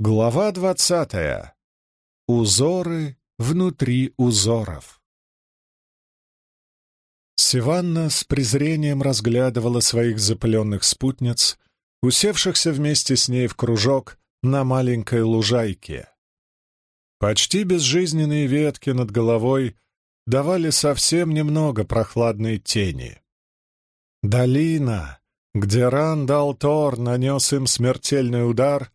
Глава двадцатая. Узоры внутри узоров. Сиванна с презрением разглядывала своих запыленных спутниц, усевшихся вместе с ней в кружок на маленькой лужайке. Почти безжизненные ветки над головой давали совсем немного прохладной тени. Долина, где Рандал Тор нанес им смертельный удар,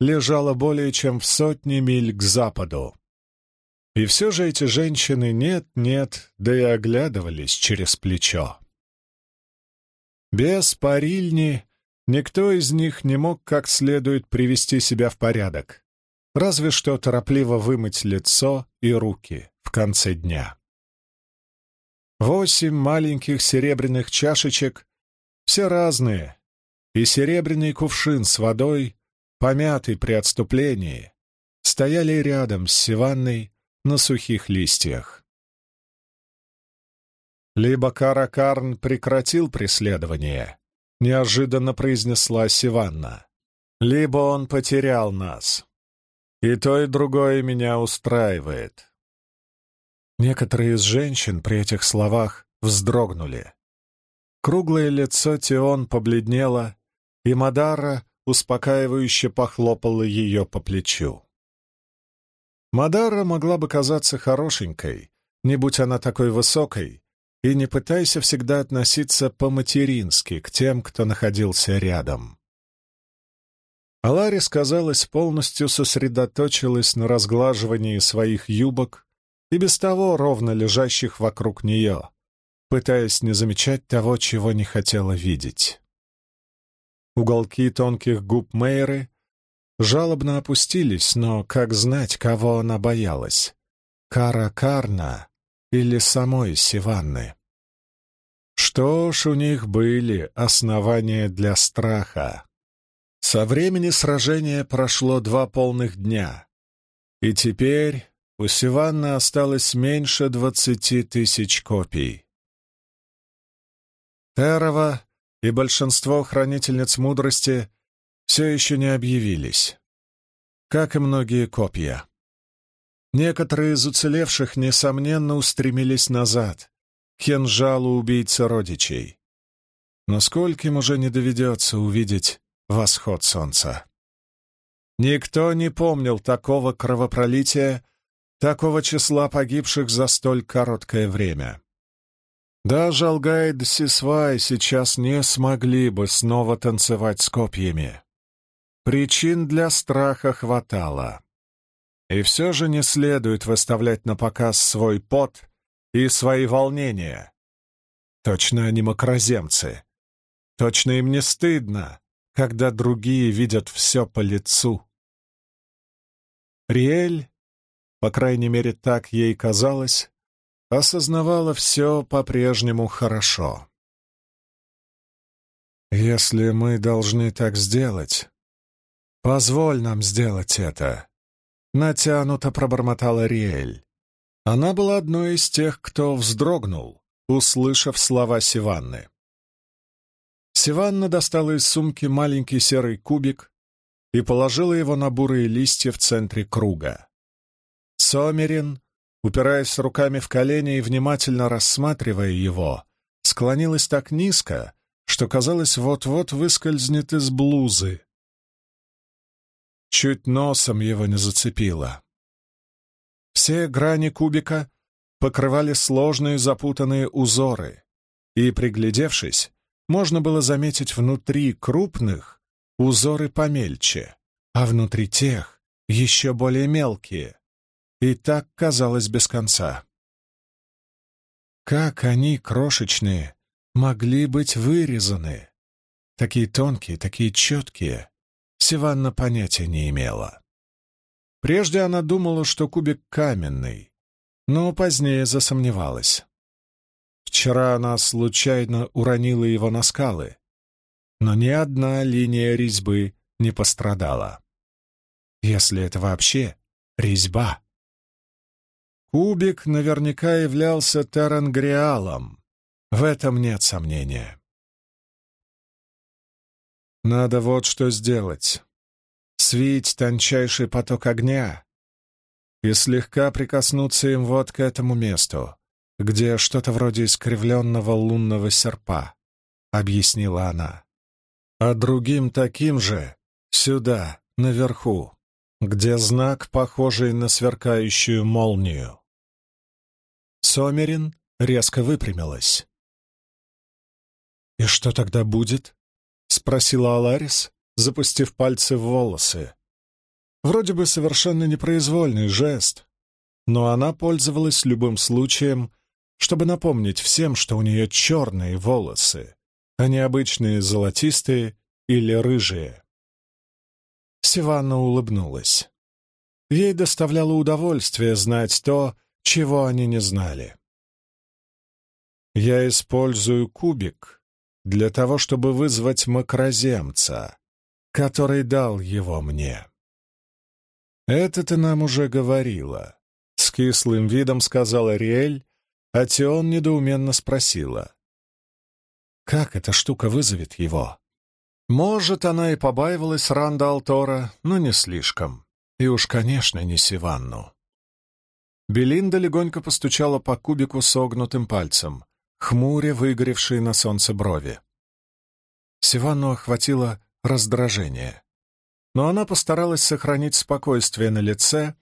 лежала более чем в сотне миль к западу. И все же эти женщины нет-нет, да и оглядывались через плечо. Без парильни никто из них не мог как следует привести себя в порядок, разве что торопливо вымыть лицо и руки в конце дня. Восемь маленьких серебряных чашечек, все разные, и серебряный кувшин с водой, помятый при отступлении, стояли рядом с Сиванной на сухих листьях. Либо Каракарн прекратил преследование, неожиданно произнесла Сиванна, либо он потерял нас. И то, и другое меня устраивает. Некоторые из женщин при этих словах вздрогнули. Круглое лицо Тион побледнело, и Мадара успокаивающе похлопала ее по плечу. Мадара могла бы казаться хорошенькой, не будь она такой высокой, и не пытайся всегда относиться по-матерински к тем, кто находился рядом. Аларис, казалось, полностью сосредоточилась на разглаживании своих юбок и без того ровно лежащих вокруг нее, пытаясь не замечать того, чего не хотела видеть. Уголки тонких губ Мейры жалобно опустились, но как знать, кого она боялась? Кара Карна или самой Сиванны? Что ж, у них были основания для страха. Со времени сражения прошло два полных дня, и теперь у Сиванны осталось меньше двадцати тысяч копий. Терова и большинство хранительниц мудрости все еще не объявились, как и многие копья. Некоторые из уцелевших, несомненно, устремились назад, к кинжалу убийцы родичей. Но скольким уже не доведется увидеть восход солнца. Никто не помнил такого кровопролития, такого числа погибших за столь короткое время. Даже Алгайд Сисвай сейчас не смогли бы снова танцевать с копьями. Причин для страха хватало. И все же не следует выставлять на показ свой пот и свои волнения. Точно они макроземцы. Точно им не стыдно, когда другие видят все по лицу. Риэль, по крайней мере так ей казалось, осознавала все по-прежнему хорошо. «Если мы должны так сделать, позволь нам сделать это», — натянуто пробормотала Риэль. Она была одной из тех, кто вздрогнул, услышав слова Сиванны. Сиванна достала из сумки маленький серый кубик и положила его на бурые листья в центре круга. Сомерин упираясь руками в колени и внимательно рассматривая его, склонилась так низко, что, казалось, вот-вот выскользнет из блузы. Чуть носом его не зацепило. Все грани кубика покрывали сложные запутанные узоры, и, приглядевшись, можно было заметить внутри крупных узоры помельче, а внутри тех еще более мелкие. И так казалось без конца. Как они, крошечные, могли быть вырезаны? Такие тонкие, такие четкие. Сиванна понятия не имела. Прежде она думала, что кубик каменный, но позднее засомневалась. Вчера она случайно уронила его на скалы, но ни одна линия резьбы не пострадала. Если это вообще резьба. Кубик наверняка являлся Тарангриалом. В этом нет сомнения. Надо вот что сделать. Свить тончайший поток огня и слегка прикоснуться им вот к этому месту, где что-то вроде искривленного лунного серпа, — объяснила она. А другим таким же сюда, наверху, где знак, похожий на сверкающую молнию. Сомерин резко выпрямилась. «И что тогда будет?» — спросила Аларис, запустив пальцы в волосы. Вроде бы совершенно непроизвольный жест, но она пользовалась любым случаем, чтобы напомнить всем, что у нее черные волосы, а не обычные золотистые или рыжие. Сиванна улыбнулась. Ей доставляло удовольствие знать то, чего они не знали. «Я использую кубик для того, чтобы вызвать макроземца, который дал его мне». «Это ты нам уже говорила», — с кислым видом сказала Риэль, а Тион недоуменно спросила. «Как эта штука вызовет его?» Может, она и побаивалась Ранда Алтора, но не слишком. И уж, конечно, не Сиванну. Белинда легонько постучала по кубику согнутым пальцем, хмуря выгоревшие на солнце брови. Сиванну охватило раздражение. Но она постаралась сохранить спокойствие на лице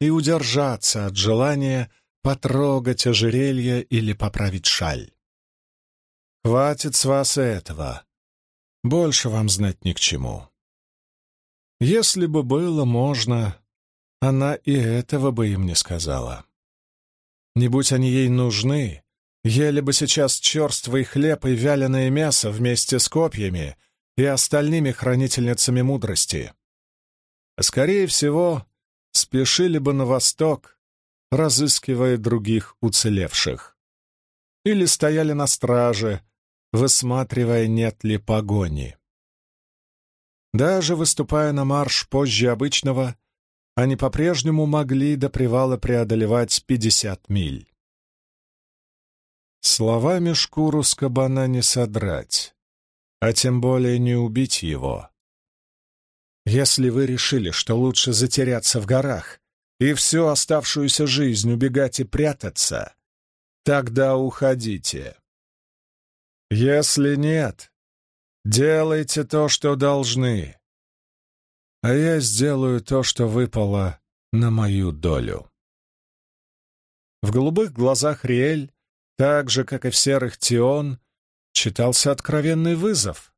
и удержаться от желания потрогать ожерелье или поправить шаль. «Хватит с вас этого. Больше вам знать ни к чему». Если бы было можно, она и этого бы им не сказала. Не будь они ей нужны, ели бы сейчас черствый хлеб и вяленое мясо вместе с копьями и остальными хранительницами мудрости. Скорее всего, спешили бы на восток, разыскивая других уцелевших. Или стояли на страже, высматривая, нет ли погони. Даже выступая на марш позже обычного, они по-прежнему могли до привала преодолевать пятьдесят миль. Словами шкуру с кабана не содрать, а тем более не убить его. Если вы решили, что лучше затеряться в горах и всю оставшуюся жизнь убегать и прятаться, тогда уходите. Если нет, делайте то, что должны, а я сделаю то, что выпало на мою долю. В голубых глазах Риэль, так же, как и в серых Тион, читался откровенный вызов.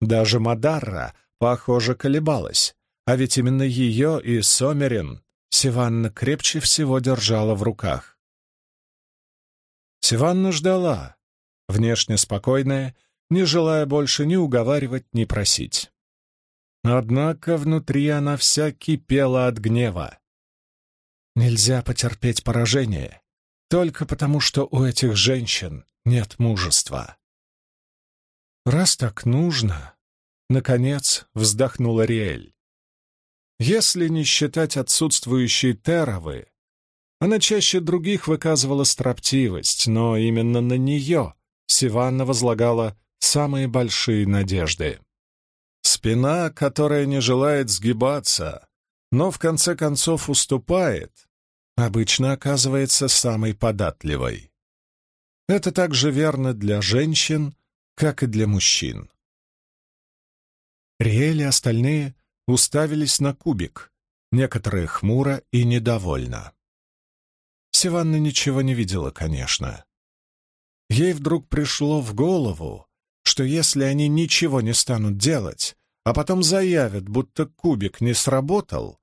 Даже Мадарра, похоже, колебалась, а ведь именно ее и Сомерин Сиванна крепче всего держала в руках. Сиванна ждала, внешне спокойная, не желая больше ни уговаривать, ни просить. Однако внутри она вся кипела от гнева. Нельзя потерпеть поражение, только потому что у этих женщин нет мужества. «Раз так нужно», — наконец вздохнула Риэль. Если не считать отсутствующей Теровы, она чаще других выказывала строптивость, но именно на нее Сиванна возлагала самые большие надежды. Спина, которая не желает сгибаться, но в конце концов уступает, обычно оказывается самой податливой. Это также верно для женщин, как и для мужчин. Риэль и остальные уставились на кубик, некоторые хмуро и недовольно. Сиванна ничего не видела, конечно. Ей вдруг пришло в голову, что если они ничего не станут делать, а потом заявят, будто кубик не сработал,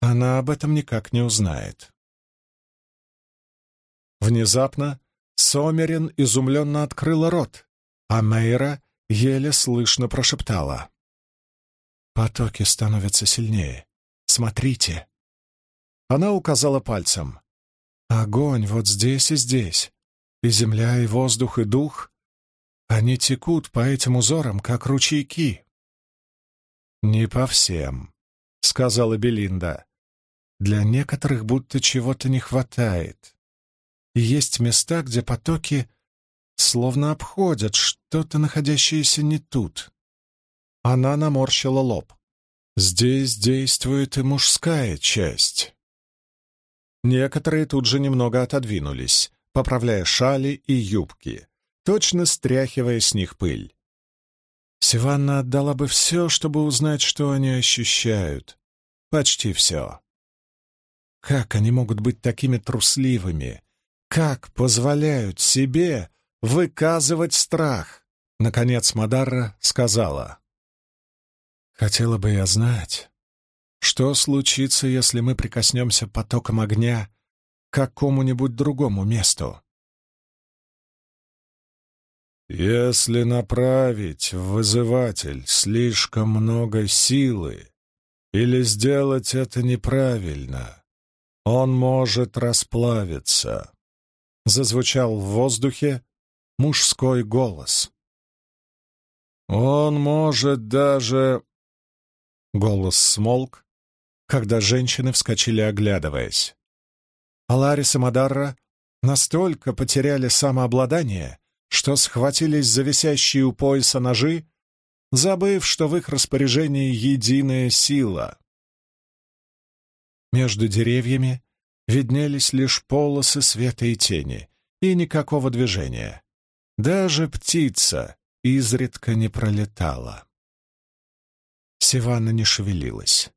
она об этом никак не узнает. Внезапно Сомерин изумленно открыла рот, а Мейра еле слышно прошептала. «Потоки становятся сильнее. Смотрите!» Она указала пальцем. «Огонь вот здесь и здесь, и земля, и воздух, и дух они текут по этим узорам, как ручейки. «Не по всем», — сказала Белинда. «Для некоторых будто чего-то не хватает. И есть места, где потоки словно обходят что-то, находящееся не тут». Она наморщила лоб. Здесь действует и мужская часть. Некоторые тут же немного отодвинулись, поправляя шали и юбки, точно стряхивая с них пыль. Сиванна отдала бы все, чтобы узнать, что они ощущают. Почти все. Как они могут быть такими трусливыми? Как позволяют себе выказывать страх? Наконец Мадарра сказала. «Хотела бы я знать, что случится, если мы прикоснемся потоком огня к какому-нибудь другому месту?» «Если направить в вызыватель слишком много силы или сделать это неправильно, он может расплавиться», — зазвучал в воздухе мужской голос. «Он может даже...» Голос смолк, когда женщины вскочили, оглядываясь. Аларис и Мадарра настолько потеряли самообладание, что схватились за висящие у пояса ножи, забыв, что в их распоряжении единая сила. Между деревьями виднелись лишь полосы света и тени, и никакого движения. Даже птица изредка не пролетала. Сиванна не шевелилась.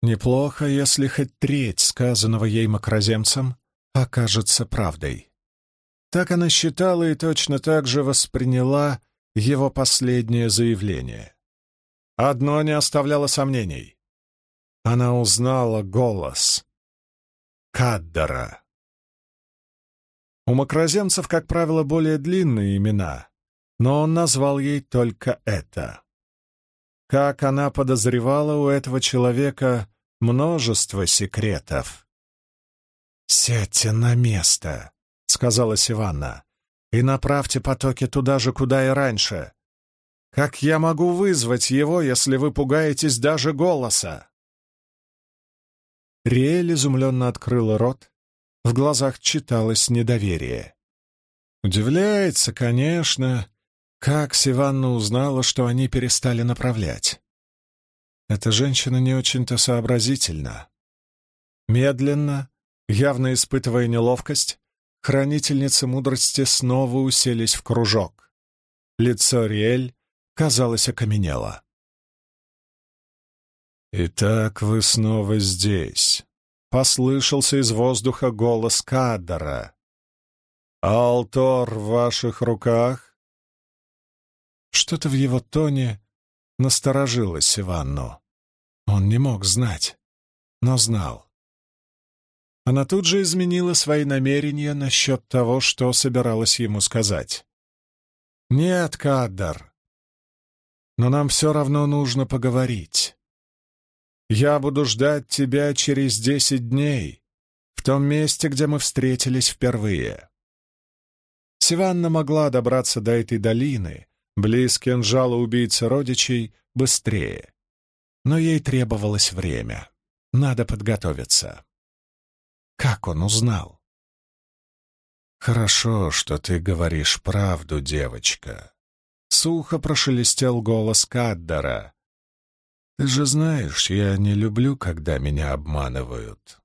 Неплохо, если хоть треть сказанного ей макроземцем окажется правдой. Так она считала и точно так же восприняла его последнее заявление. Одно не оставляло сомнений. Она узнала голос Каддара. У макроземцев, как правило, более длинные имена, но он назвал ей только это. Как она подозревала, у этого человека множество секретов. «Сядьте на место», — сказала Сиванна, — «и направьте потоки туда же, куда и раньше. Как я могу вызвать его, если вы пугаетесь даже голоса?» Риэль изумленно открыла рот, в глазах читалось недоверие. Удивляется, конечно, как Сиванна узнала, что они перестали направлять? Эта женщина не очень-то сообразительна. Медленно, явно испытывая неловкость, хранительницы мудрости снова уселись в кружок. Лицо Риэль, казалось, окаменело. «Итак, вы снова здесь», — послышался из воздуха голос Каддара. «Алтор в ваших руках?» Что-то в его тоне насторожило Сиванну. Он не мог знать, но знал. Она тут же изменила свои намерения насчет того, что собиралась ему сказать. «Нет, Каддар, но нам все равно нужно поговорить. Я буду ждать тебя через десять дней, в том месте, где мы встретились впервые». Сиванна могла добраться до этой долины, близ кинжала убийцы родичей, быстрее. Но ей требовалось время. Надо подготовиться. Как он узнал? «Хорошо, что ты говоришь правду, девочка», — сухо прошелестел голос Каддара. «Ты же знаешь, я не люблю, когда меня обманывают».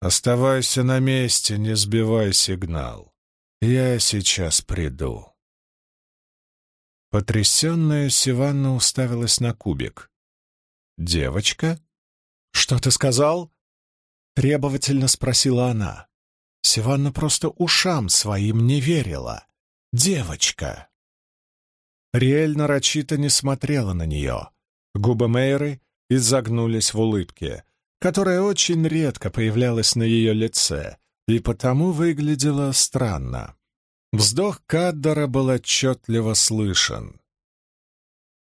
«Оставайся на месте, не сбивай сигнал. Я сейчас приду». Потрясенная Сиванна уставилась на кубик. «Девочка? Что ты сказал?» Требовательно спросила она. Сиванна просто ушам своим не верила. «Девочка!» Риэль нарочито не смотрела на нее. Губы Мейры изогнулись в улыбке, которая очень редко появлялась на ее лице и потому выглядела странно. Вздох Каддара был отчетливо слышен.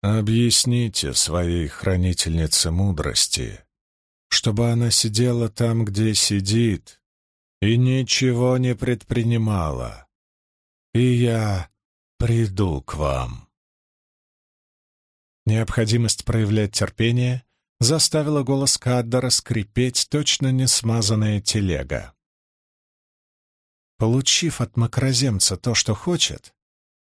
«Объясните своей хранительнице мудрости, чтобы она сидела там, где сидит, и ничего не предпринимала, и я приду к вам». Необходимость проявлять терпение заставила голос Каддара скрипеть точно не смазанная телега. Получив от макроземца то, что хочет,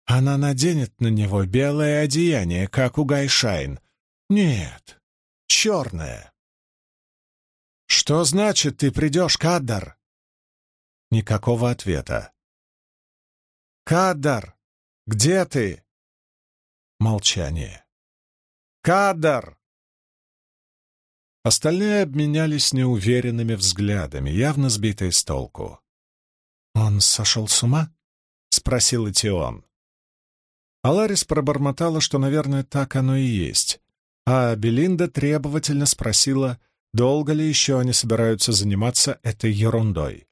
она наденет на него белое одеяние, как у Гайшайн. Нет, черное. «Что значит, ты придешь, Каддар?» Никакого ответа. «Каддар, где ты?» Молчание. «Каддар!» Остальные обменялись неуверенными взглядами, явно сбитые с толку. «Он сошел с ума?» — спросил Этион. Аларис пробормотала, что, наверное, так оно и есть, а Белинда требовательно спросила, долго ли еще они собираются заниматься этой ерундой.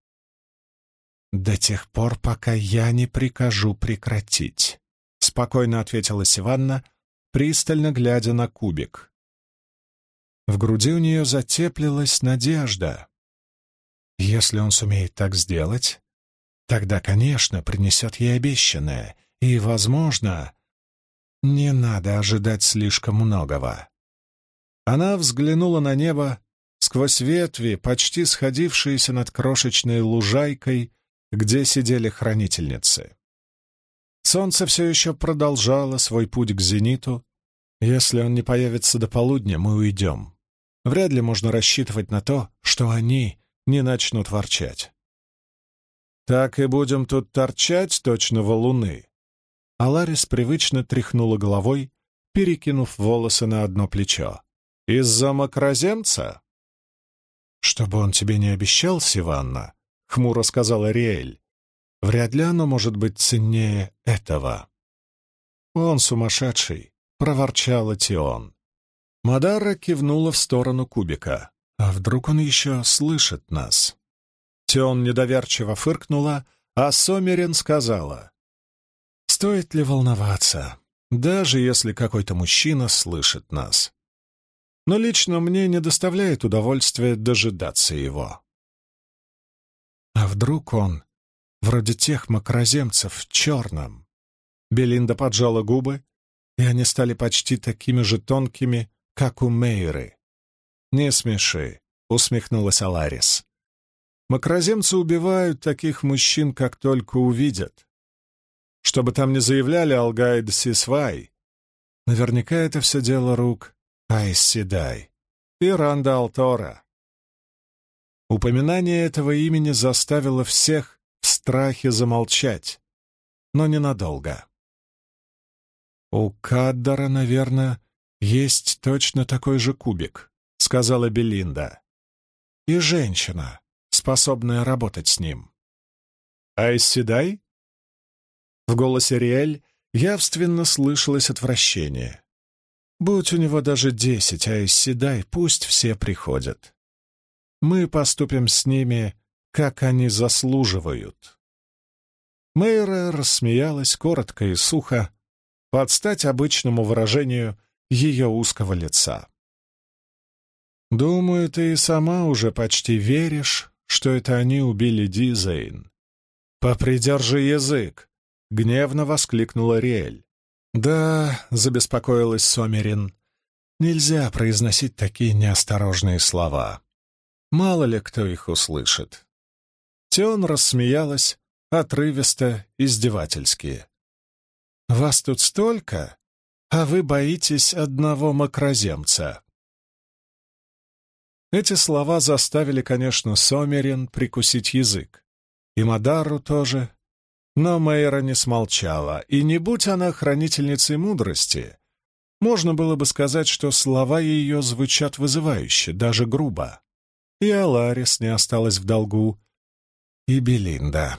«До тех пор, пока я не прикажу прекратить», — спокойно ответила Сиванна, пристально глядя на кубик. В груди у нее затеплилась надежда. Если он сумеет так сделать, тогда, конечно, принесет ей обещанное, и, возможно, не надо ожидать слишком многого. Она взглянула на небо сквозь ветви, почти сходившиеся над крошечной лужайкой, где сидели хранительницы. Солнце все еще продолжало свой путь к зениту. Если он не появится до полудня, мы уйдем. Вряд ли можно рассчитывать на то, что они не начнут ворчать. «Так и будем тут торчать точно валуны». Аларис привычно тряхнула головой, перекинув волосы на одно плечо. «Из-за макроземца?» «Чтобы он тебе не обещал, Сиванна», — хмуро сказала Риэль. «Вряд ли оно может быть ценнее этого». «Он сумасшедший», — проворчал Тион. Мадара кивнула в сторону кубика. «А вдруг он еще слышит нас?» Тион недоверчиво фыркнула, а Сомерин сказала. «Стоит ли волноваться, даже если какой-то мужчина слышит нас? Но лично мне не доставляет удовольствия дожидаться его. А вдруг он, вроде тех макроземцев в черном? Белинда поджала губы, и они стали почти такими же тонкими, как у Мейры. «Не смеши», — усмехнулась Аларис. «Макроземцы убивают таких мужчин, как только увидят. Чтобы там не заявляли Алгайд Сисвай, наверняка это все дело рук Айсседай, Пиранда Алтора. Упоминание этого имени заставило всех в страхе замолчать, но ненадолго. «У Каддара, наверное, есть точно такой же кубик», — сказала Белинда. «И женщина, способная работать с ним». «Айсседай?» В голосе Риэль явственно слышалось отвращение. Будь у него даже десять, а из седай пусть все приходят. Мы поступим с ними, как они заслуживают. Мэйра рассмеялась коротко и сухо, под стать обычному выражению ее узкого лица. «Думаю, ты и сама уже почти веришь, что это они убили Дизейн». «Попридержи язык!» — гневно воскликнула Риэль. «Да», — забеспокоилась Сомерин, — «нельзя произносить такие неосторожные слова. Мало ли кто их услышит». Теон рассмеялась, отрывисто, издевательски. «Вас тут столько, а вы боитесь одного макроземца». Эти слова заставили, конечно, Сомерин прикусить язык. И Мадару тоже, но Мэйра не смолчала, и не будь она хранительницей мудрости, можно было бы сказать, что слова ее звучат вызывающе, даже грубо. И Аларис не осталась в долгу, и Белинда.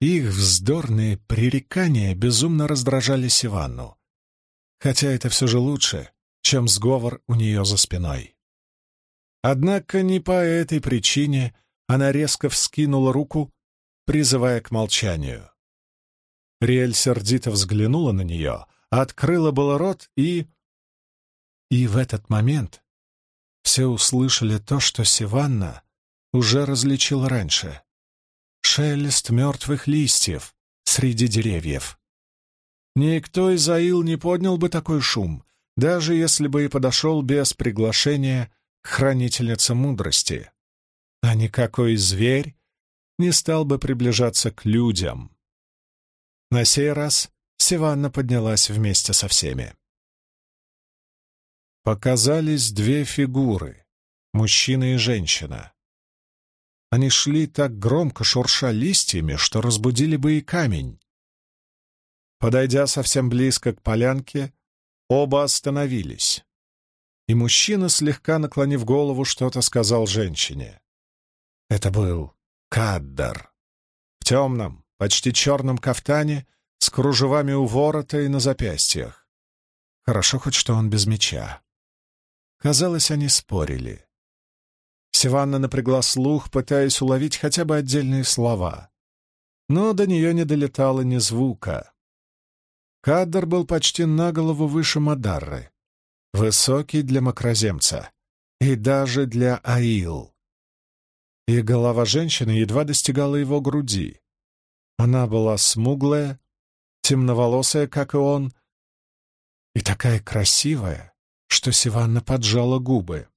Их вздорные пререкания безумно раздражали Сиванну, хотя это все же лучше, чем сговор у нее за спиной. Однако не по этой причине она резко вскинула руку призывая к молчанию. Риэль сердито взглянула на нее, открыла было рот и... И в этот момент все услышали то, что Сиванна уже различил раньше. Шелест мертвых листьев среди деревьев. Никто из Аил не поднял бы такой шум, даже если бы и подошел без приглашения к хранительнице мудрости. А никакой зверь не стал бы приближаться к людям. На сей раз Сиванна поднялась вместе со всеми. показались две фигуры — мужчина и женщина. Они шли так громко, шурша листьями, что разбудили бы и камень. Подойдя совсем близко к полянке, оба остановились. И мужчина, слегка наклонив голову, что-то сказал женщине. Это был Каддар. В темном, почти черном кафтане, с кружевами у ворота и на запястьях. Хорошо хоть что он без меча. Казалось, они спорили. Сиванна напрягла слух, пытаясь уловить хотя бы отдельные слова. Но до нее не долетало ни звука. Кадр был почти на голову выше Мадарры. Высокий для макроземца. И даже для Аил. И голова женщины едва достигала его груди. Она была смуглая, темноволосая, как и он, и такая красивая, что Сиванна поджала губы.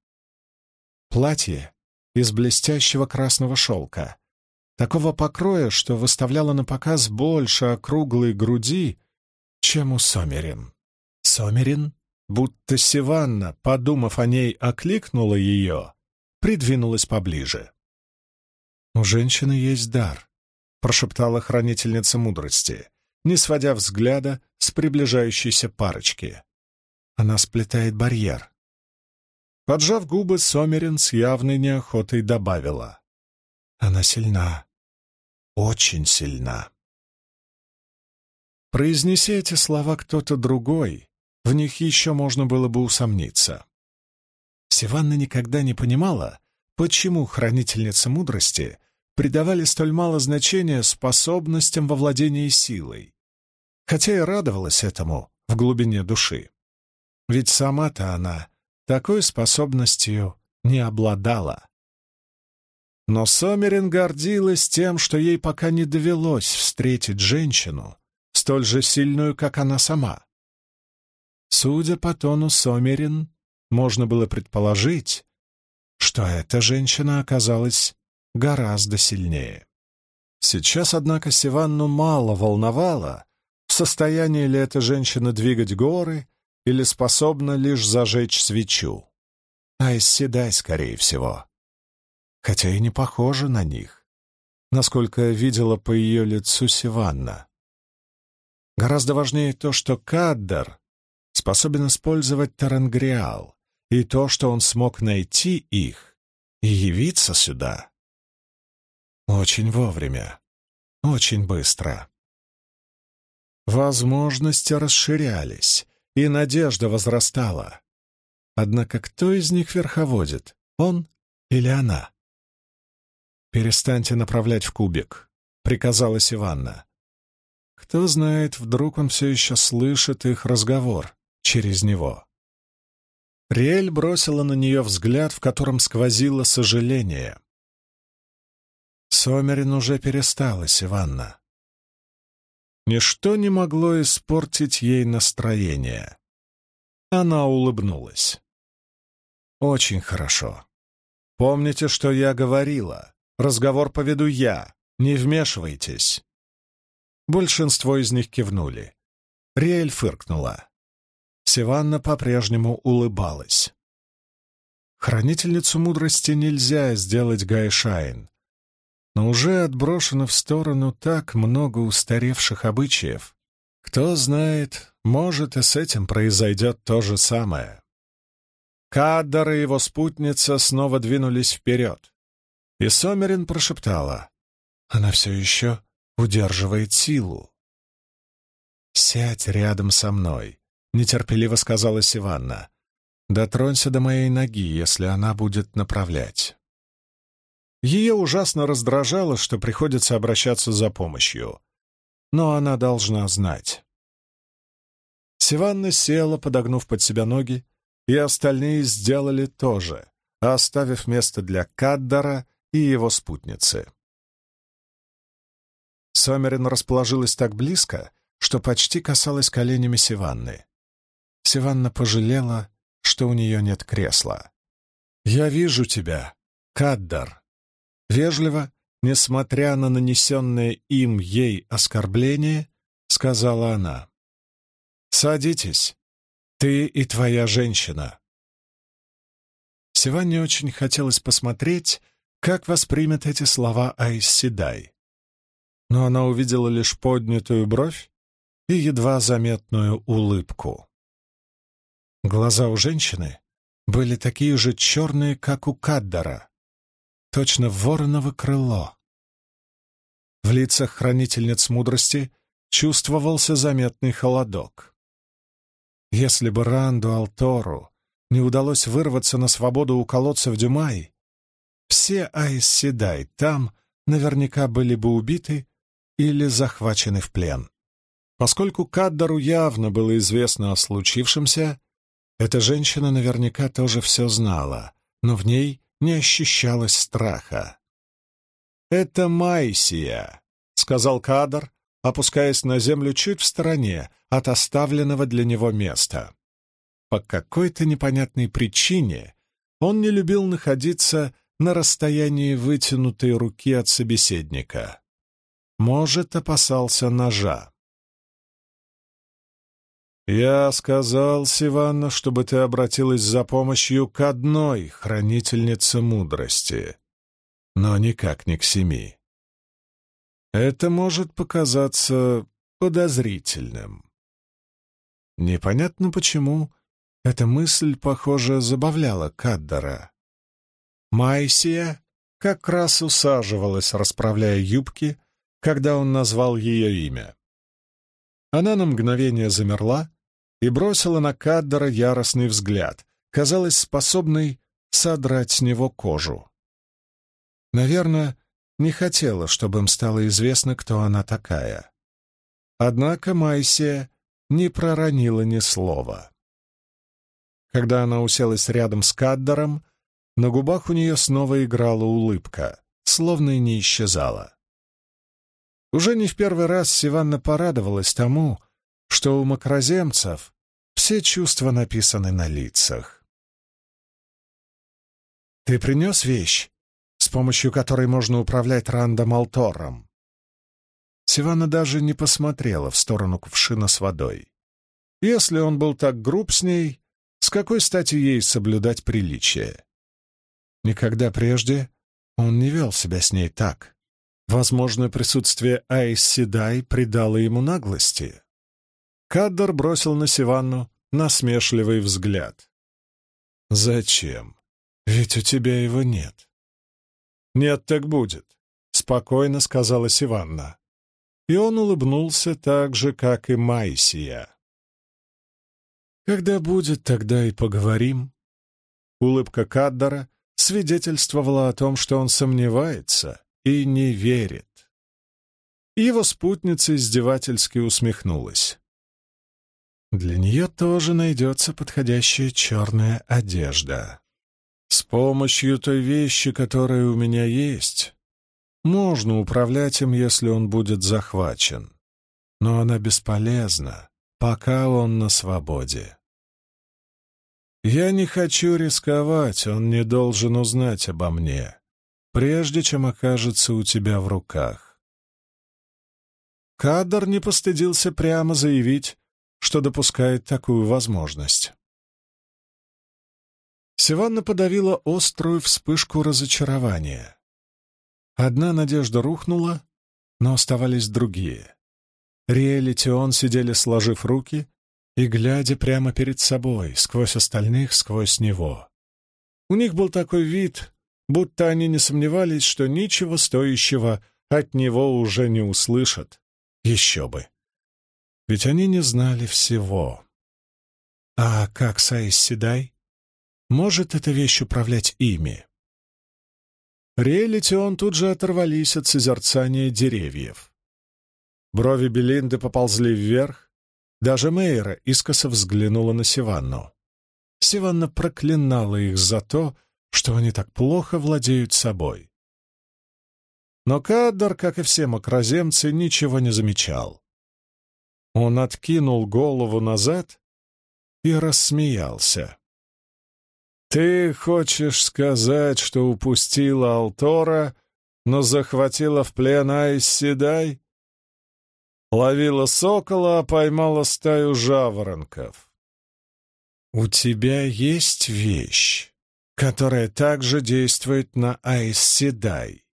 Платье из блестящего красного шелка, такого покроя, что выставляло на показ больше округлой груди, чем у Сомерин. Сомерин, будто Сиванна, подумав о ней, окликнула ее, придвинулась поближе. «У женщины есть дар», — прошептала хранительница мудрости, не сводя взгляда с приближающейся парочки. Она сплетает барьер. Поджав губы, Сомерин с явной неохотой добавила. Она сильна. Очень сильна. Произнеси эти слова кто-то другой, в них еще можно было бы усомниться. Сиванна никогда не понимала, почему хранительницы мудрости придавали столь мало значения способностям во владении силой, хотя и радовалась этому в глубине души. Ведь сама-то она такой способностью не обладала. Но Сомерин гордилась тем, что ей пока не довелось встретить женщину, столь же сильную, как она сама. Судя по тону Сомерин, можно было предположить, что эта женщина оказалась гораздо сильнее. Сейчас, однако, Сиванну мало волновало, в состоянии ли эта женщина двигать горы или способна лишь зажечь свечу. Айс Седай, скорее всего. Хотя и не похожа на них, насколько видела по ее лицу Сиванна. Гораздо важнее то, что Каддар способен использовать Тарангриал, и то, что он смог найти их и явиться сюда. Очень вовремя, очень быстро. Возможности расширялись, и надежда возрастала. Однако кто из них верховодит, он или она? «Перестаньте направлять в кубик», — приказалась Иванна. Кто знает, вдруг он все еще слышит их разговор через него. Риэль бросила на нее взгляд, в котором сквозило сожаление. Сомерин уже пересталась, Иванна. Ничто не могло испортить ей настроение. Она улыбнулась. «Очень хорошо. Помните, что я говорила. Разговор поведу я. Не вмешивайтесь». Большинство из них кивнули. Риэль фыркнула. Сиванна по-прежнему улыбалась. Хранительницу мудрости нельзя сделать Гайшайн, но уже отброшено в сторону так много устаревших обычаев. Кто знает, может и с этим произойдет то же самое. Каддар и его спутница снова двинулись вперед, и Сомерин прошептала. Она все еще удерживает силу. «Сядь рядом со мной», — нетерпеливо сказала Сиванна. «Дотронься до моей ноги, если она будет направлять». Ее ужасно раздражало, что приходится обращаться за помощью. Но она должна знать. Сиванна села, подогнув под себя ноги, и остальные сделали то же, оставив место для Каддара и его спутницы. Сомерин расположилась так близко, что почти касалась коленями Сиванны. Сиванна пожалела, что у нее нет кресла. «Я вижу тебя, Каддар», Вежливо, несмотря на нанесенное им ей оскорбление, сказала она. «Садитесь, ты и твоя женщина, Сиванне очень хотелось посмотреть, как воспримет эти слова Айс Седай. Но она увидела лишь поднятую бровь и едва заметную улыбку. Глаза у женщины были такие же черные, как у Каддара, точно вороново крыло. В лицах хранительниц мудрости чувствовался заметный холодок. Если бы Ранду Алтору не удалось вырваться на свободу у колодца в Дюмай, все Айс Седай там наверняка были бы убиты или захвачены в плен. Поскольку Каддару явно было известно о случившемся, эта женщина наверняка тоже все знала, но в ней не ощущалось страха. «Это Майсия», — сказал Кадр, опускаясь на землю чуть в стороне от оставленного для него места. По какой-то непонятной причине он не любил находиться на расстоянии вытянутой руки от собеседника. Может, опасался ножа. «Я сказал, Сиванна, чтобы ты обратилась за помощью к одной хранительнице мудрости, но никак не к семи. Это может показаться подозрительным. Непонятно почему, эта мысль, похоже, забавляла Каддара. Майсия как раз усаживалась, расправляя юбки, когда он назвал ее имя. Она на мгновение замерла, и бросила на Каддера яростный взгляд, казалось, способный содрать с него кожу. Наверное, не хотела, чтобы им стало известно, кто она такая. Однако Майсия не проронила ни слова. Когда она уселась рядом с Каддером, на губах у нее снова играла улыбка, словно и не исчезала. Уже не в первый раз Сиванна порадовалась тому, что у макроземцев все чувства написаны на лицах. «Ты принес вещь, с помощью которой можно управлять Рандом Алтором?» Сивана даже не посмотрела в сторону кувшина с водой. Если он был так груб с ней, с какой стати ей соблюдать приличие? Никогда прежде он не вел себя с ней так. Возможно, присутствие Айс Седай придало ему наглости. Каддер бросил на Сиванну насмешливый взгляд. «Зачем? Ведь у тебя его нет». «Нет, так будет», — спокойно сказала Сиванна. И он улыбнулся так же, как и Майсия. «Когда будет, тогда и поговорим». Улыбка Каддера свидетельствовала о том, что он сомневается и не верит. Его спутница издевательски усмехнулась. Для нее тоже найдется подходящая черная одежда. С помощью той вещи, которая у меня есть, можно управлять им, если он будет захвачен. Но она бесполезна, пока он на свободе. Я не хочу рисковать, он не должен узнать обо мне, прежде чем окажется у тебя в руках. Кадр не постыдился прямо заявить, что допускает такую возможность. Сиванна подавила острую вспышку разочарования. Одна надежда рухнула, но оставались другие. Риэль и Тион сидели, сложив руки и глядя прямо перед собой, сквозь остальных, сквозь него. У них был такой вид, будто они не сомневались, что ничего стоящего от него уже не услышат. Еще бы! Ведь они не знали всего. А как Саис Седай? Может эта вещь управлять ими? Риэль тут же оторвались от созерцания деревьев. Брови Белинды поползли вверх. Даже Мейра искоса взглянула на Сиванну. Сиванна проклинала их за то, что они так плохо владеют собой. Но Каддар, как и все макроземцы, ничего не замечал. Он откинул голову назад и рассмеялся. «Ты хочешь сказать, что упустила Алтора, но захватила в плен Айс Седай? Ловила сокола, а поймала стаю жаворонков. У тебя есть вещь, которая также действует на Айсседай.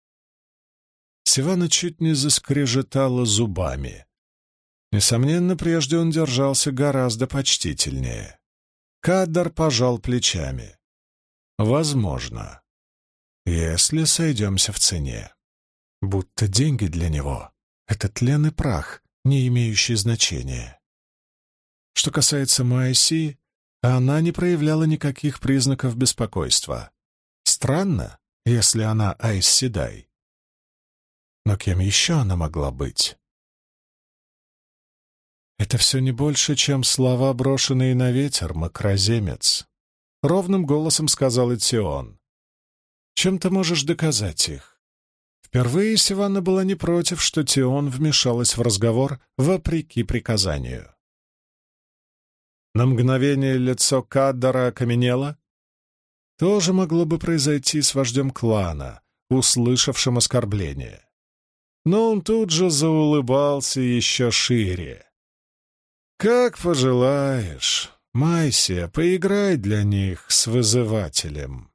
Сивана чуть не заскрежетала зубами. Несомненно, прежде он держался гораздо почтительнее. Каддар пожал плечами. Возможно, если сойдемся в цене. Будто деньги для него — это тлен и прах, не имеющий значения. Что касается Майси, она не проявляла никаких признаков беспокойства. Странно, если она Айсседай. Но кем еще она могла быть? Это все не больше, чем слова, брошенные на ветер, макроземец. Ровным голосом сказал Этион. Чем ты можешь доказать их? Впервые Сиванна была не против, что Тион вмешалась в разговор вопреки приказанию. На мгновение лицо Каддара окаменело. Тоже могло бы произойти с вождем клана, услышавшим оскорбление. Но он тут же заулыбался еще шире. «Как пожелаешь, Майсия, поиграй для них с вызывателем».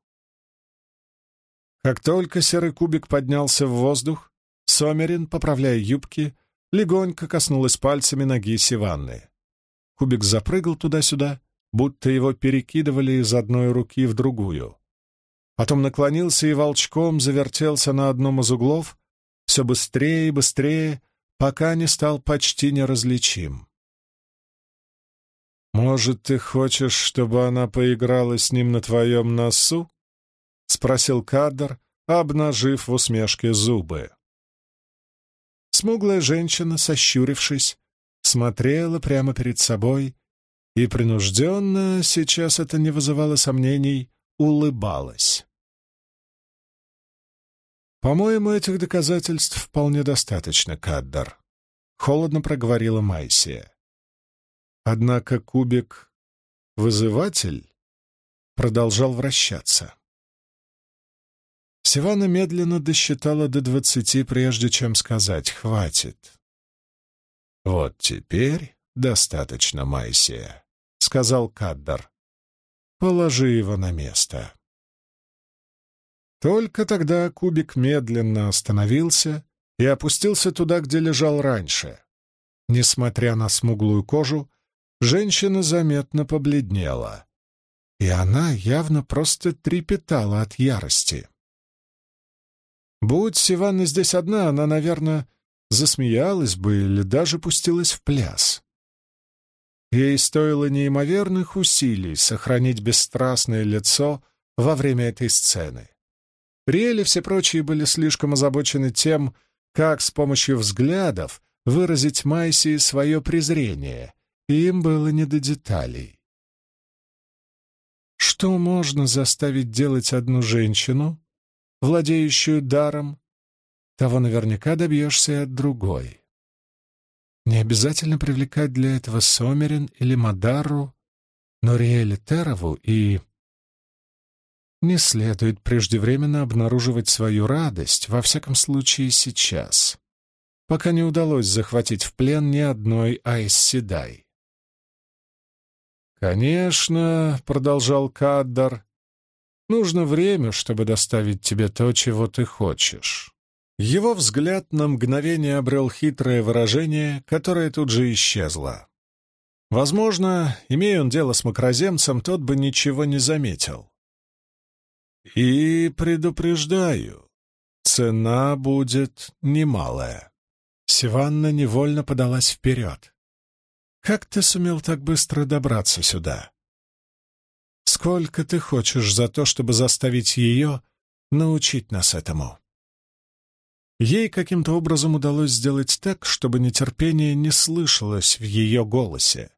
Как только серый кубик поднялся в воздух, Сомерин, поправляя юбки, легонько коснулась пальцами ноги Сиванны. Кубик запрыгал туда-сюда, будто его перекидывали из одной руки в другую. Потом наклонился и волчком завертелся на одном из углов, все быстрее и быстрее, пока не стал почти неразличим. «Может, ты хочешь, чтобы она поиграла с ним на твоем носу?» — спросил Кадр, обнажив в усмешке зубы. Смуглая женщина, сощурившись, смотрела прямо перед собой и принужденно, сейчас это не вызывало сомнений, улыбалась. «По-моему, этих доказательств вполне достаточно, Каддар», — холодно проговорила Майсия. Однако кубик «вызыватель» продолжал вращаться. Сивана медленно досчитала до двадцати, прежде чем сказать «хватит». «Вот теперь достаточно, Майсия», — сказал Каддар. «Положи его на место». Только тогда кубик медленно остановился и опустился туда, где лежал раньше. Несмотря на смуглую кожу, женщина заметно побледнела, и она явно просто трепетала от ярости. Будь Сиванна здесь одна, она, наверное, засмеялась бы или даже пустилась в пляс. Ей стоило неимоверных усилий сохранить бесстрастное лицо во время этой сцены. Риэль и все прочие были слишком озабочены тем, как с помощью взглядов выразить Майси свое презрение, им было не до деталей. Что можно заставить делать одну женщину, владеющую даром, того наверняка добьешься и от другой. Не обязательно привлекать для этого Сомерин или Мадару, но Риэль Терову и... Не следует преждевременно обнаруживать свою радость, во всяком случае сейчас, пока не удалось захватить в плен ни одной Айсседай. «Конечно», — продолжал Каддар, — «нужно время, чтобы доставить тебе то, чего ты хочешь». Его взгляд на мгновение обрел хитрое выражение, которое тут же исчезло. Возможно, имея он дело с макроземцем, тот бы ничего не заметил. «И предупреждаю, цена будет немалая». Сиванна невольно подалась вперед. «Как ты сумел так быстро добраться сюда? Сколько ты хочешь за то, чтобы заставить ее научить нас этому?» Ей каким-то образом удалось сделать так, чтобы нетерпение не слышалось в ее голосе.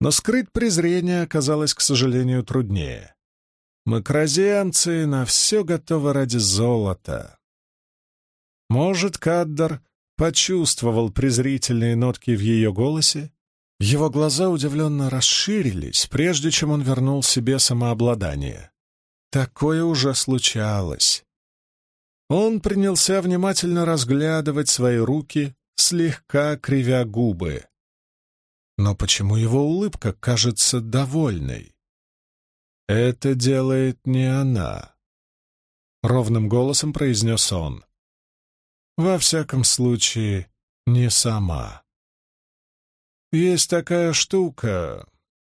Но скрыть презрение оказалось, к сожалению, труднее. Макрозианцы на все готовы ради золота. Может, Каддар почувствовал презрительные нотки в ее голосе? Его глаза удивленно расширились, прежде чем он вернул себе самообладание. Такое уже случалось. Он принялся внимательно разглядывать свои руки, слегка кривя губы. Но почему его улыбка кажется довольной? это делает не она», — ровным голосом произнес он. «Во всяком случае, не сама. Есть такая штука,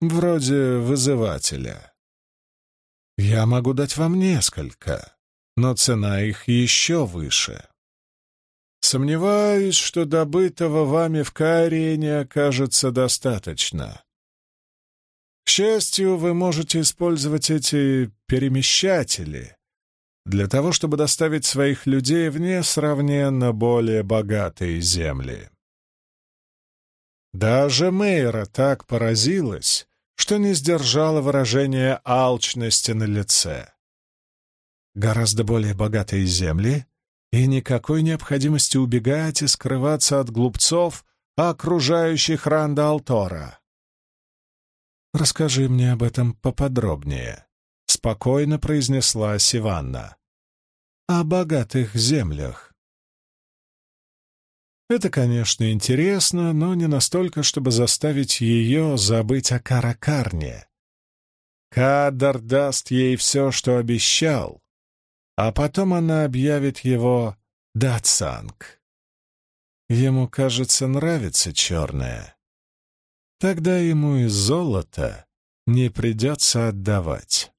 вроде вызывателя. Я могу дать вам несколько, но цена их еще выше. Сомневаюсь, что добытого вами в Карии не окажется достаточно. К счастью, вы можете использовать эти перемещатели для того, чтобы доставить своих людей в несравненно более богатые земли. Даже Мейра так поразилась, что не сдержала выражение алчности на лице. Гораздо более богатые земли и никакой необходимости убегать и скрываться от глупцов, окружающих Ранда Алтора. «Расскажи мне об этом поподробнее», — спокойно произнесла Сиванна. «О богатых землях». Это, конечно, интересно, но не настолько, чтобы заставить ее забыть о Каракарне. Кадар даст ей все, что обещал, а потом она объявит его Датсанг. Ему, кажется, нравится черное. Тогда ему и золото не придется отдавать.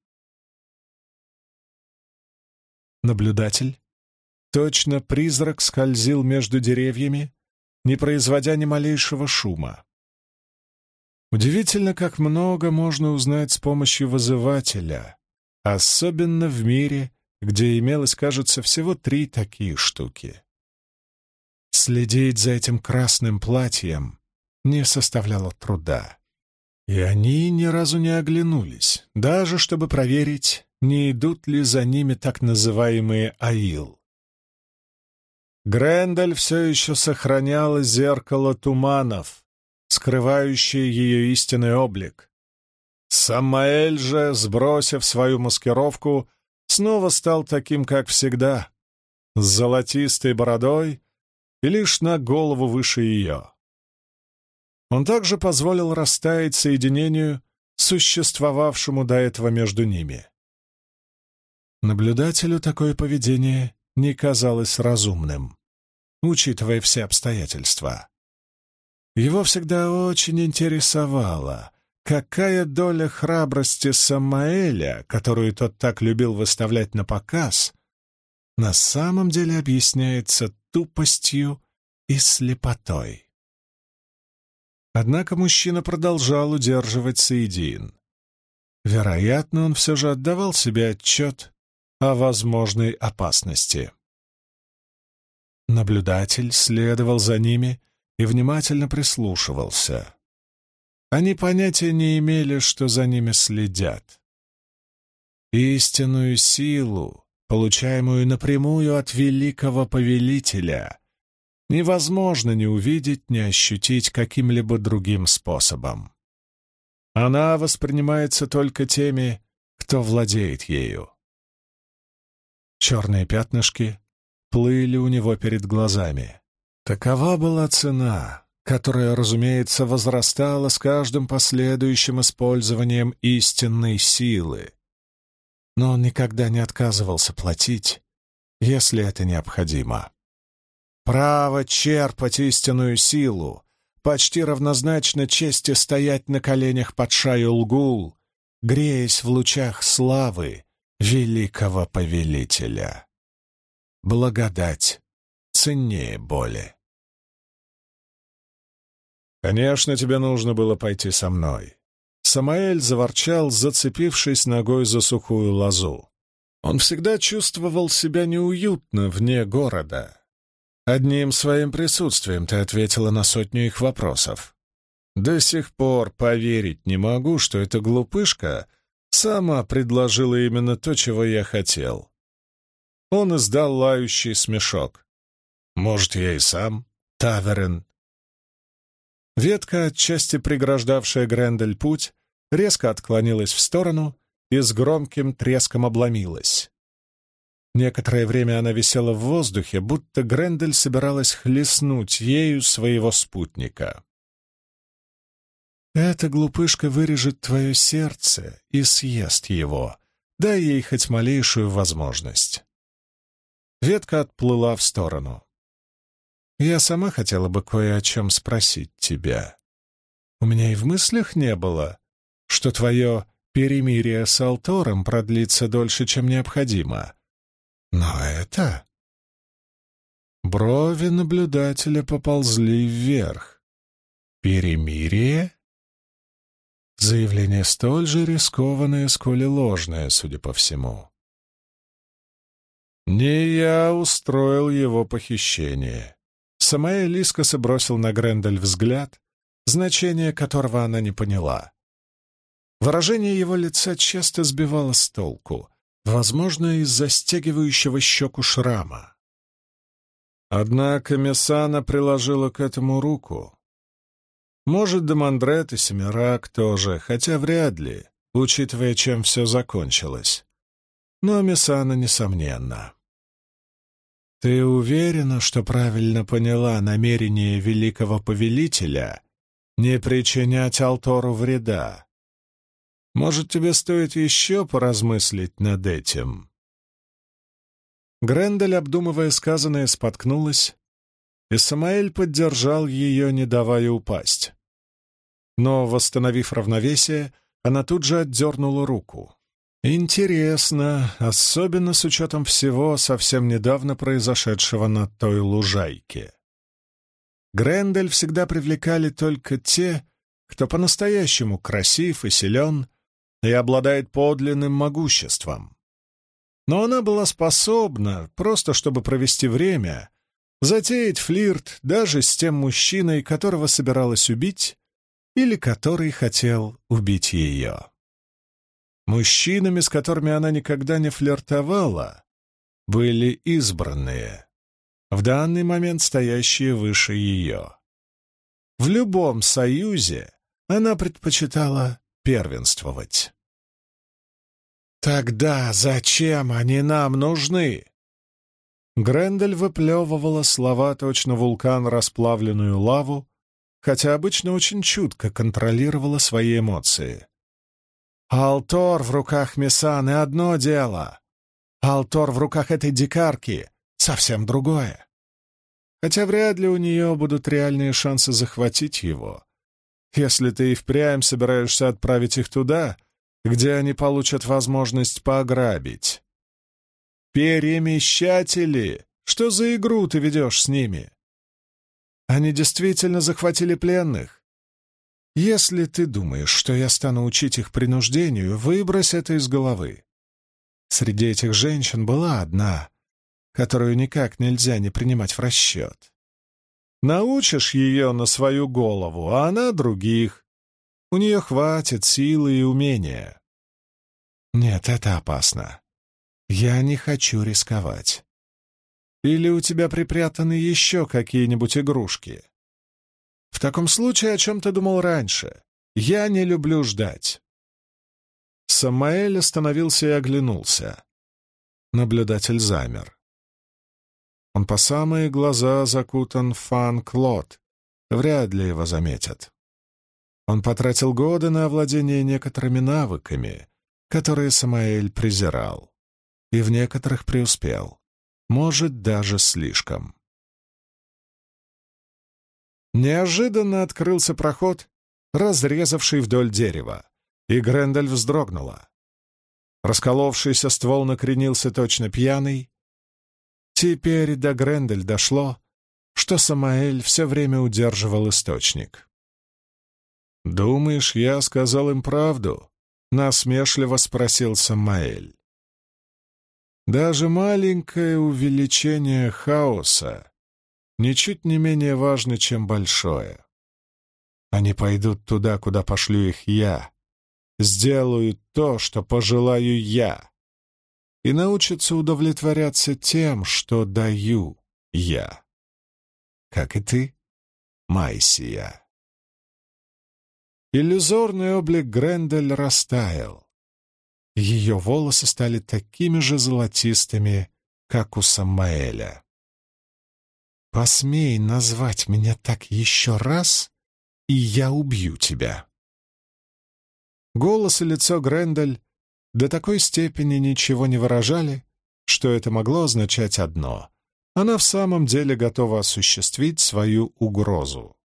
Наблюдатель, точно призрак, скользил между деревьями, не производя ни малейшего шума. Удивительно, как много можно узнать с помощью вызывателя, особенно в мире, где имелось, кажется, всего три такие штуки. Следить за этим красным платьем не составляло труда. И они ни разу не оглянулись, даже чтобы проверить, не идут ли за ними так называемые аил. Грендель все еще сохраняла зеркало туманов, скрывающее ее истинный облик. Самаэль же, сбросив свою маскировку, снова стал таким, как всегда, с золотистой бородой и лишь на голову выше ее. Он также позволил растаять соединению, существовавшему до этого между ними. Наблюдателю такое поведение не казалось разумным, учитывая все обстоятельства. Его всегда очень интересовало, Какая доля храбрости Самаэля, которую тот так любил выставлять на показ, на самом деле объясняется тупостью и слепотой. Однако мужчина продолжал удерживать Саидин. Вероятно, он все же отдавал себе отчет о возможной опасности. Наблюдатель следовал за ними и внимательно прислушивался. Они понятия не имели, что за ними следят. Истинную силу, получаемую напрямую от великого повелителя, невозможно ни увидеть, ни ощутить каким-либо другим способом. Она воспринимается только теми, кто владеет ею. Черные пятнышки плыли у него перед глазами. Такова была цена, которая, разумеется, возрастала с каждым последующим использованием истинной силы. Но он никогда не отказывался платить, если это необходимо. Право черпать истинную силу почти равнозначно чести стоять на коленях под шаю лгул, греясь в лучах славы великого повелителя. Благодать ценнее боли. «Конечно, тебе нужно было пойти со мной». Самаэль заворчал, зацепившись ногой за сухую лозу. Он всегда чувствовал себя неуютно вне города. Одним своим присутствием ты ответила на сотню их вопросов. До сих пор поверить не могу, что эта глупышка сама предложила именно то, чего я хотел. Он издал лающий смешок. Может, я и сам, Таверен, Ветка, отчасти преграждавшая Грендель путь, резко отклонилась в сторону и с громким треском обломилась. Некоторое время она висела в воздухе, будто Грендель собиралась хлестнуть ею своего спутника. Эта глупышка вырежет твое сердце и съест его. Дай ей хоть малейшую возможность. Ветка отплыла в сторону. Я сама хотела бы кое о чем спросить тебя. У меня и в мыслях не было, что твое перемирие с Алтором продлится дольше, чем необходимо. Но это... Брови наблюдателя поползли вверх. Перемирие? Заявление столь же рискованное, сколь и ложное, судя по всему. Не я устроил его похищение. Самаэль искоса бросил на Грендель взгляд, значение которого она не поняла. Выражение его лица часто сбивало с толку, возможно, из-за стягивающего щеку шрама. Однако Мессана приложила к этому руку. Может, Демандрет и Семирак тоже, хотя вряд ли, учитывая, чем все закончилось. Но Мессана, несомненно. «Ты уверена, что правильно поняла намерение великого повелителя не причинять Алтору вреда? Может, тебе стоит еще поразмыслить над этим?» Грендель, обдумывая сказанное, споткнулась, и Самаэль поддержал ее, не давая упасть. Но, восстановив равновесие, она тут же отдернула руку. Интересно, особенно с учетом всего совсем недавно произошедшего на той лужайке. Грендель всегда привлекали только те, кто по-настоящему красив и силен и обладает подлинным могуществом. Но она была способна, просто чтобы провести время, затеять флирт даже с тем мужчиной, которого собиралась убить или который хотел убить ее. Мужчинами, с которыми она никогда не флиртовала, были избранные, в данный момент стоящие выше ее. В любом союзе она предпочитала первенствовать. «Тогда зачем они нам нужны?» Грендель выплевывала слова точно вулкан расплавленную лаву, хотя обычно очень чутко контролировала свои эмоции. Алтор в руках Мессаны — одно дело. Алтор в руках этой дикарки — совсем другое. Хотя вряд ли у нее будут реальные шансы захватить его. Если ты и впрямь собираешься отправить их туда, где они получат возможность пограбить. Перемещатели! Что за игру ты ведешь с ними? Они действительно захватили пленных? Если ты думаешь, что я стану учить их принуждению, выбрось это из головы. Среди этих женщин была одна, которую никак нельзя не принимать в расчет. Научишь ее на свою голову, а она других. У нее хватит силы и умения. Нет, это опасно. Я не хочу рисковать. Или у тебя припрятаны еще какие-нибудь игрушки? В таком случае, о чем ты думал раньше? Я не люблю ждать. Самаэль остановился и оглянулся. Наблюдатель замер. Он по самые глаза закутан в фан-клод. Вряд ли его заметят. Он потратил годы на овладение некоторыми навыками, которые Самаэль презирал, и в некоторых преуспел, может, даже слишком. Неожиданно открылся проход, разрезавший вдоль дерева, и Грендель вздрогнула. Расколовшийся ствол накренился точно пьяный. Теперь до Грендель дошло, что Самаэль все время удерживал источник. «Думаешь, я сказал им правду?» — насмешливо спросил Самаэль. Даже маленькое увеличение хаоса ничуть не менее важно, чем большое. Они пойдут туда, куда пошлю их я, сделают то, что пожелаю я, и научатся удовлетворяться тем, что даю я. Как и ты, Майсия. Иллюзорный облик Грендель растаял. Ее волосы стали такими же золотистыми, как у Самаэля. «Посмей назвать меня так еще раз, и я убью тебя». Голос и лицо Грендель до такой степени ничего не выражали, что это могло означать одно — она в самом деле готова осуществить свою угрозу.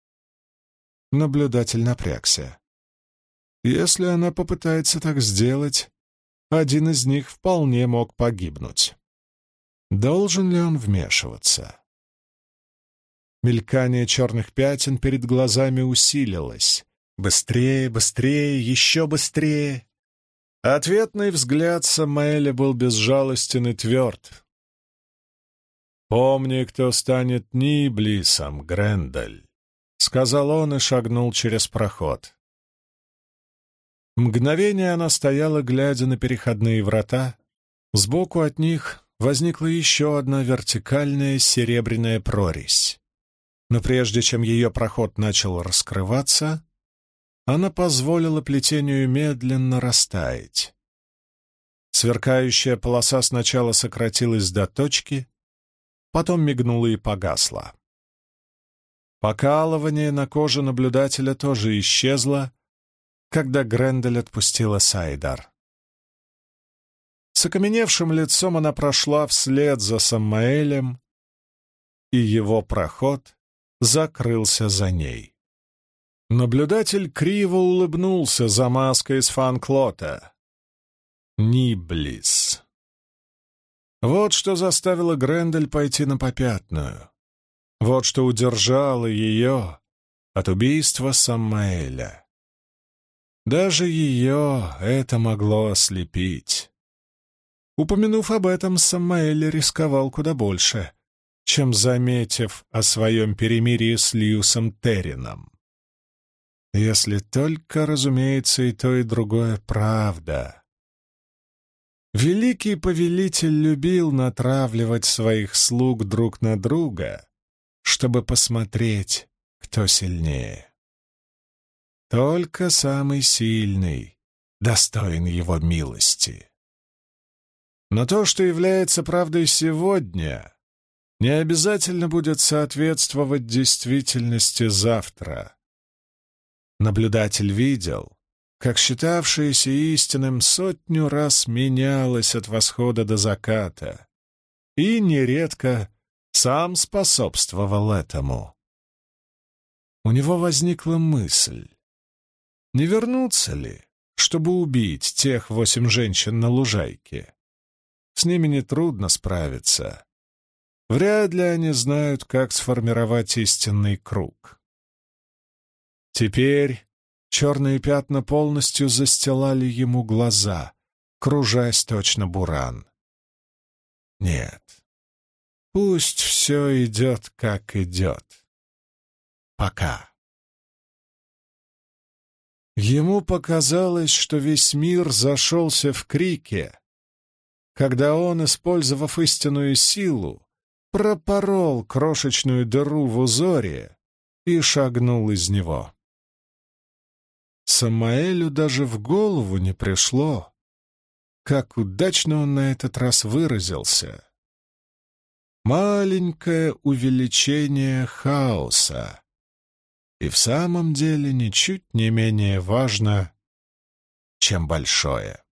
Наблюдатель напрягся. Если она попытается так сделать, один из них вполне мог погибнуть. Должен ли он вмешиваться? Мелькание черных пятен перед глазами усилилось. Быстрее, быстрее, еще быстрее. Ответный взгляд Самаэля был безжалостен и тверд. «Помни, кто станет Ниблисом, Грендель», — сказал он и шагнул через проход. Мгновение она стояла, глядя на переходные врата. Сбоку от них возникла еще одна вертикальная серебряная прорезь. Но прежде чем ее проход начал раскрываться, она позволила плетению медленно растаять. Сверкающая полоса сначала сократилась до точки, потом мигнула и погасла. Покалывание на коже наблюдателя тоже исчезло, когда Грендель отпустила Сайдар. С окаменевшим лицом она прошла вслед за Самаэлем, и его проход закрылся за ней. Наблюдатель криво улыбнулся за маской из фанклота. Ниблис. Вот что заставило Грендель пойти на попятную. Вот что удержало ее от убийства Самаэля. Даже ее это могло ослепить. Упомянув об этом, Самаэль рисковал куда больше, чем заметив о своем перемирии с Льюсом Террином. Если только, разумеется, и то, и другое правда. Великий повелитель любил натравливать своих слуг друг на друга, чтобы посмотреть, кто сильнее. Только самый сильный достоин его милости. Но то, что является правдой сегодня, не обязательно будет соответствовать действительности завтра. Наблюдатель видел, как считавшееся истинным сотню раз менялось от восхода до заката, и нередко сам способствовал этому. У него возникла мысль. Не вернуться ли, чтобы убить тех восемь женщин на лужайке? С ними нетрудно справиться. Вряд ли они знают, как сформировать истинный круг. Теперь черные пятна полностью застилали ему глаза, кружась точно буран. Нет, пусть все идет, как идет. Пока. Ему показалось, что весь мир зашелся в крике, когда он, использовав истинную силу, пропорол крошечную дыру в узоре и шагнул из него. Самаэлю даже в голову не пришло, как удачно он на этот раз выразился. Маленькое увеличение хаоса и в самом деле ничуть не менее важно, чем большое.